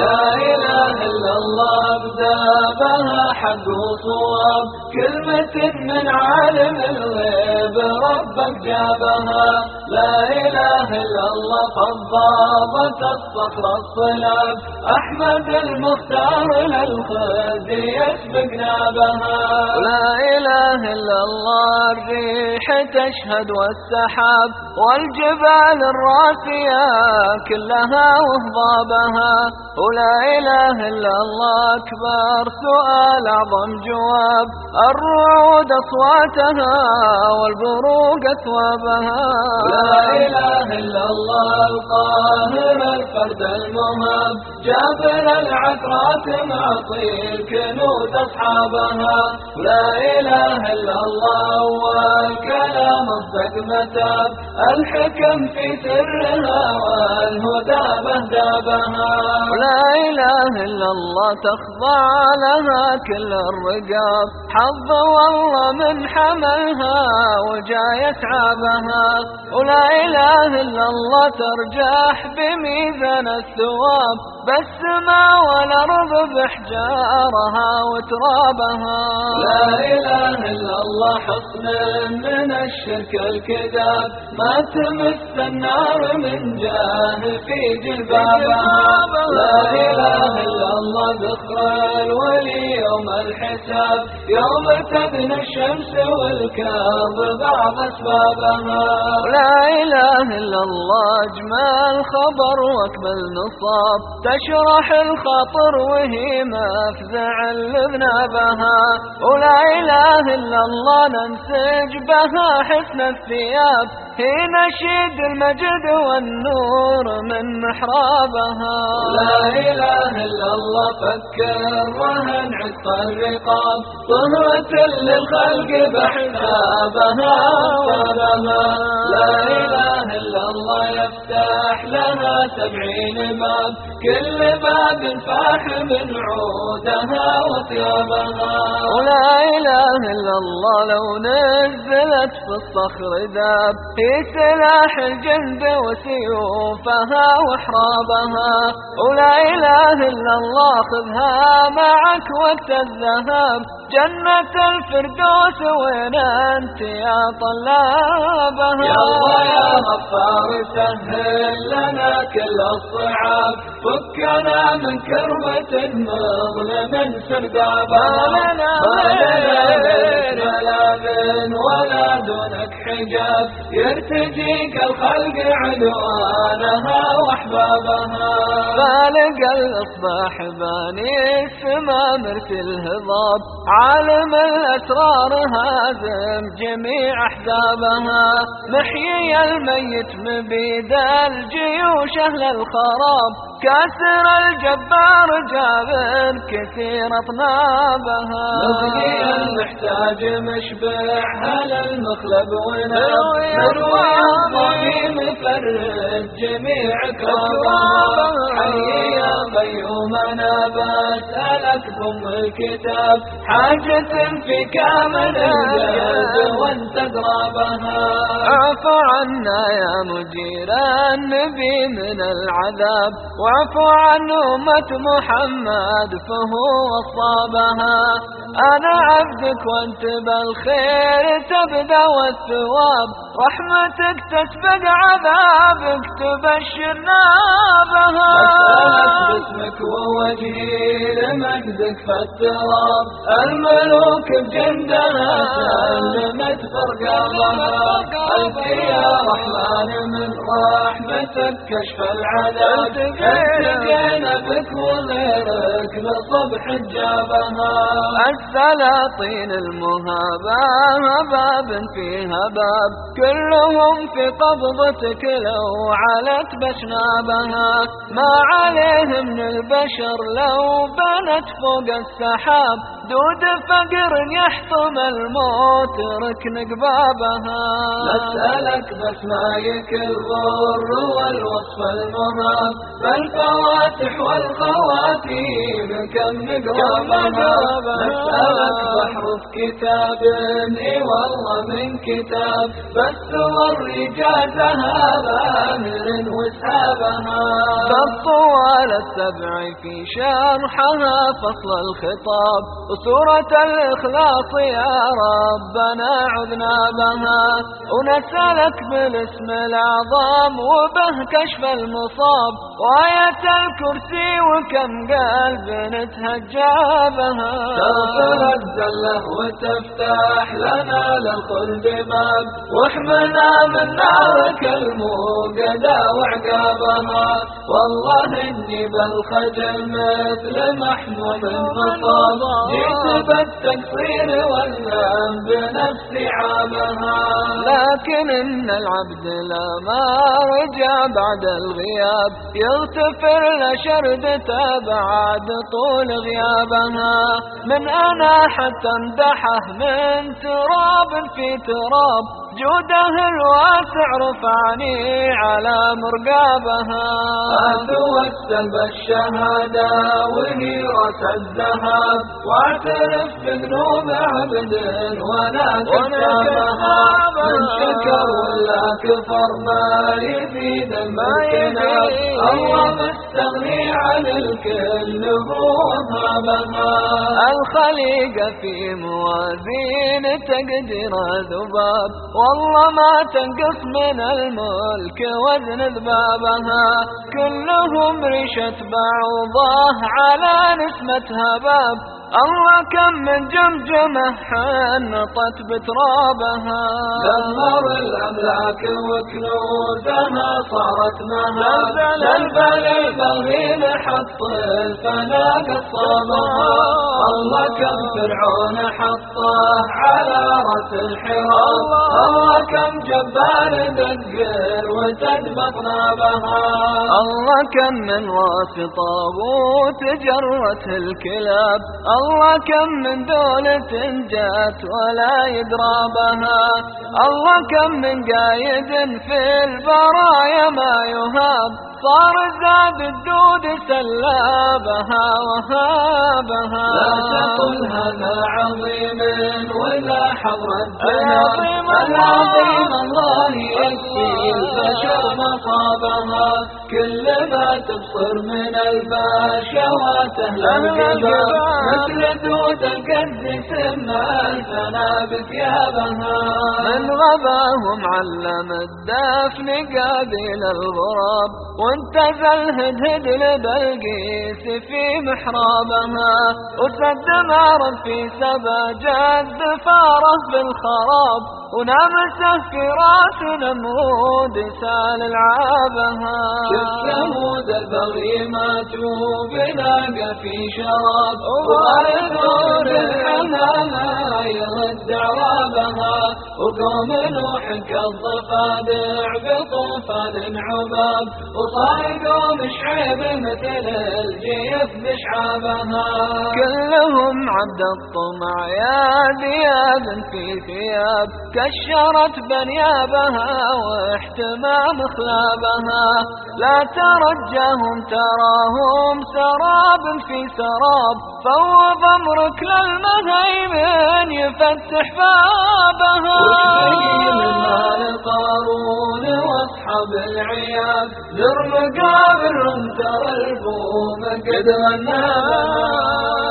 لا إله إلا الله ابدا بها حق وصواب كلمة من عالم الغيب ربك جابها. لا إله إلا الله فضابة الصخر الصلاب. أحمد المختار للخد يسبق نابها. لا إله إلا الله الريح تشهد والسحاب. والجبال الراسية كلها وهضابها ولا إله إلا الله أكبر سؤال أعظم جواب. الرعود أصواتها والبروق أثوابها. لا إله إلا الله القاهر الفرد المهاب. جابر العثرات معطي الكنوز أصحابها. لا إله إلا الله والكلام الصدق متاب الحكم في سرها والهدى بهدابها. لا إله إلا الله تخضع لها كل الرقاب. حظ والله من حملها وجاية عابها ولا إله إلا الله ترجح بميزان الثواب. بالسماء والأرض بحجارها وترابها. لا إله إلا الله حصن من الشرك الكذاب ما تمس النار من جاه في جلبابها لا إله إلا الله ذكر الولي يوم الحساب. يوم تبنى الشمس والكاظ بعض أسبابها. لا إله إلا الله أجمل خبر وأكمل نصاب. تشرح الخاطر وهي مفزع لذنابها. ولا إله إلا الله ننسج بها حسن الثياب. هي نشيد المجد والنور من محرابها. لا إله إلا الله فكر وهن عتق الرقاب. طهرة للخلق بحسابها ولها لا إله إلا الله يفتح لها سبعين باب كل باب فاح من عودها وثيابها ولا إله إلا الله لو نزلت في الصخر ذاب في سلاح الجند وسيوفها وحرابها ولا إله إلا الله خذها معك وقت الذهاب جنة الفردوس وين أنت يا طلابها؟ يا الله يا غفار سهل لنا كل الصعاب فكنا من كربة مظلم سردابها ما لنا بيت ملاذ ولا دونك حجاب. يرتجيك الخلق عنوانها وأحبابها. فالق الإصباح باني السما مرسي الهضاب. عالم الأسرار هازم جميع أحزابها محيي الميت مبيد الجيوش أهل الخراب. كاسر الجبار جابر كثير أطنابها. نبني المحتاج مشبع هلا المخلب وناب نروي نروي الضمير الضمير فرد جميع كربها حي يا قيوم أنا بسألك ضم الكتاب. حاجة في كامل الجلد وانت قرابها اعف عنا يا مجير النبي من العذاب. واعف عن أمة محمد فهو أصابها. أنا عبدك وأنت بالخير تبدأ والثواب. رحمتك تسبق عذابك تبشرنا بها. أسألك باسمك ووجهي لمجدك فالتراب. الملوك بجندها سلمت فرقابها أنت يا رحمن من رحمتك كشف العذاب. التقينا بك وغيرك لصب حجابها السلاطين المهابة باب فيها باب كلهم في قبضتك لو علت بشنابها. ما عليه من البشر لو بنت فوق السحاب. دود فقر يحطم الموت ركن قبابها نسألك بس ما يكل هو الوصف المراد فالفواتح والخواتيم كم نقربها مسألة بحر كتاب. إي والله من كتاب. بس والرجازها بامر وسابها فالطوال السبع في شرحها فصل الخطاب. وسورة الإخلاص يا ربنا عذنا بها. ونسألك بالاسم الأعظم وبه كشف المصاب وآية الكرسي وكم قلب نتهجى بها تغفر الزلة وتفتح لنا للخلد باب واحمنا من نارك الموقدة وعقابها. والله إني بالخجل مثل محمود مصاب جئت بالتقصير والذنب بنفسي عابها لكن إن العبد لا ما رجع بعد الغياب يغتفر لشردته بعد طول غيابها. من أنا حتى امدحه من تراب في تراب جوده الواسع رفعني على مرقابها. أتوسل بالشهادة وهي رأس الذهب واعترف بذنوب عبد ولا كتابها ولا كفر ما يفيد المكنة الله مستغني عن الكل بوهابها الخليقة في موازين تقدير ذباب. والله ما تنقص من الملك وزن ذبابها. كلهم ريشة بعوضاه على نسمة هباب. الله كم من جمجمة حنطت بترابها. دمر الأملاك وكنوزها صارت مهاب زلزل البغي حط الفنا قصابها الله. كم فرعون حطه على رأس الحراب. الله. كم جبار دقر وتدمق نابها الله كم من راس طاغوت جرت الكلاب. الله كم من دولة جات ولا يدرى بها الله كم من قايد في البرايا ما يهاب. صار زاد الدود سلابها وهابها. لا تقل هذا عظيم ولا حضر الذهب العظيم الله يكفي. البشر مصابها كل ما تبصر من أهل الجبال. مثل دود القد سما الفنا بثيابها من غباهم علم الدفن قابل الغراب وانتزى الهدهد لبلقيس في محرابها. وسد معرض في سباجات فاره بالخراب ونامسه في راس نمرود سال العابها. شف ثمود البغي ماتوا بناقة في شراب. وغيرون الحمامة يرد عرابها وقوم نوح كالضفادع بطوفان عباب وصايقوا مشعب مثل الجيف بشعابها كلهم عبد الطمع يا ذياب في ثياب. كشرت بنيابها واحتمام خلابها. لا ترجهم تراهم سراب في سراب. فوض امرك للمهيمن يفتح بابها واشتقي من مال قارون واصحاب العيال. زر مقابرهم ترى البوم قد غناها